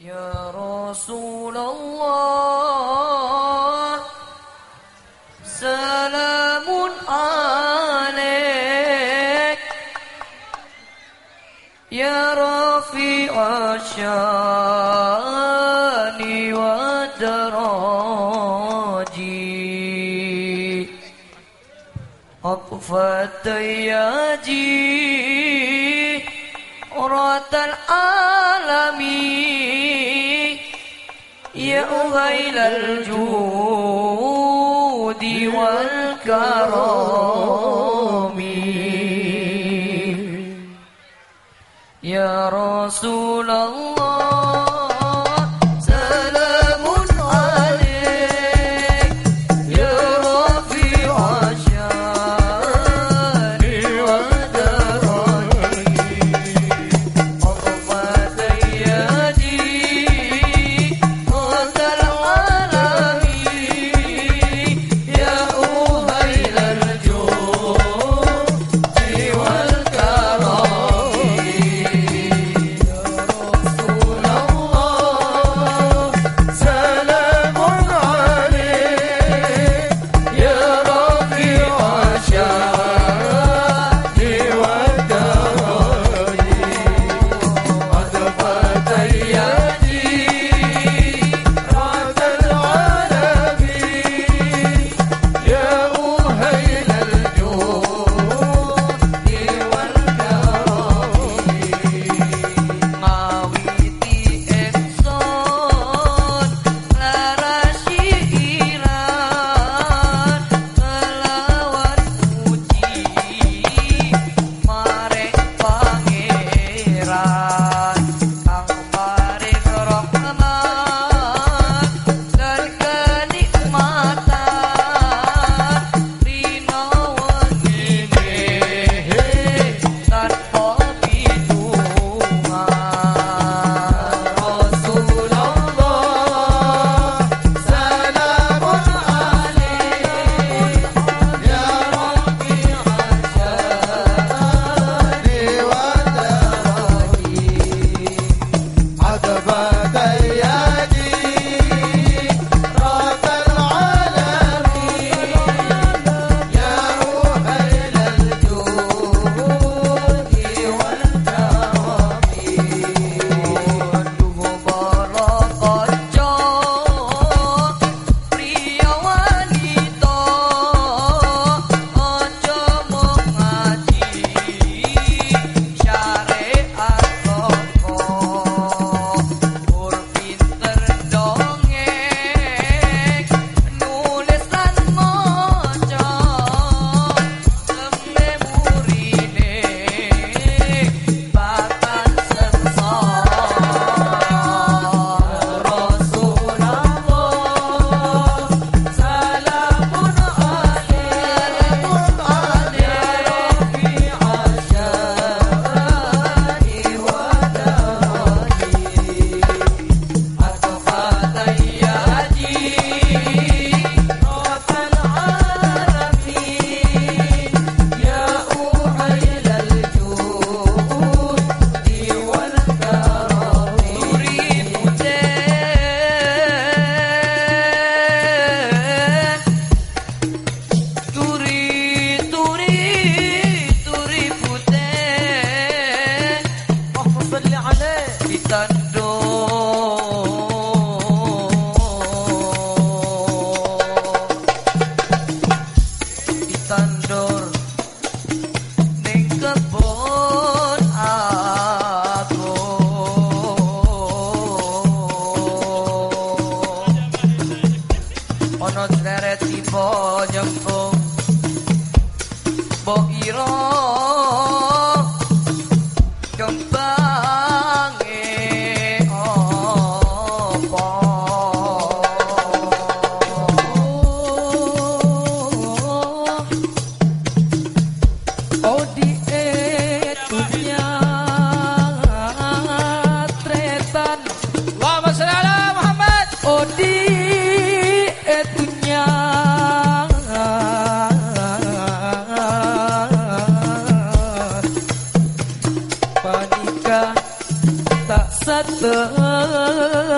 Ya Rasulullah Salamun alaik Ya Rafi Asyani wa Daraji Akfatayaji Uratal alamin ماؤها إلى الجود والكرم يا رسول الله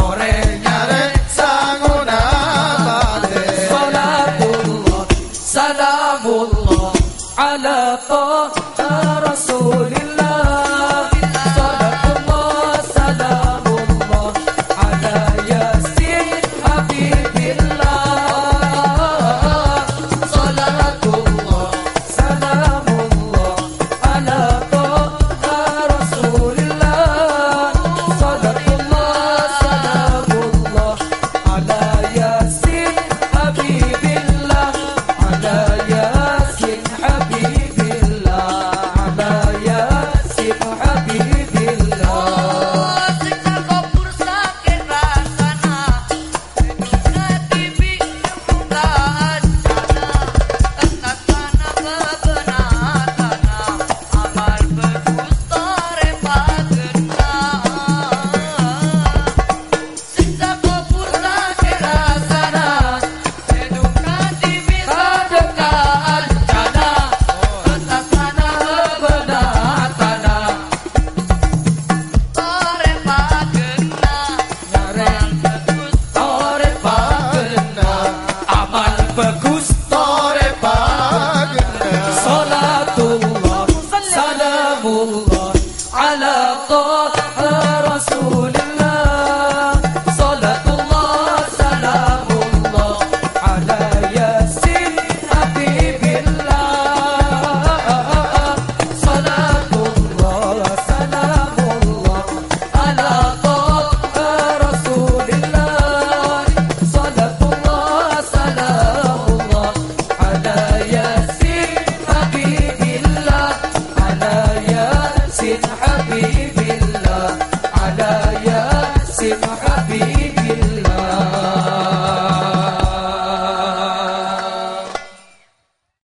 amore